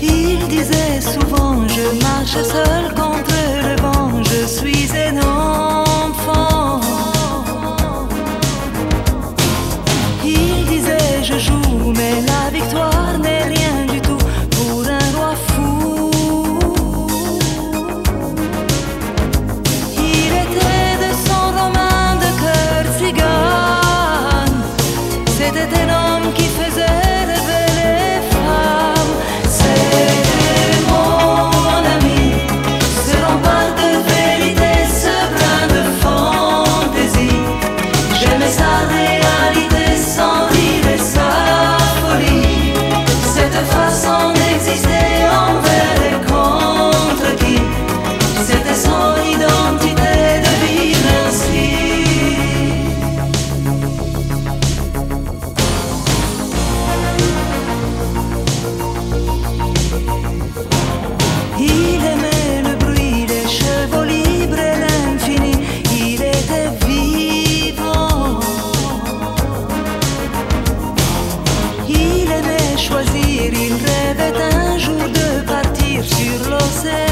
Il disait souvent je marche seul contre le vent, je suis énorme. sé.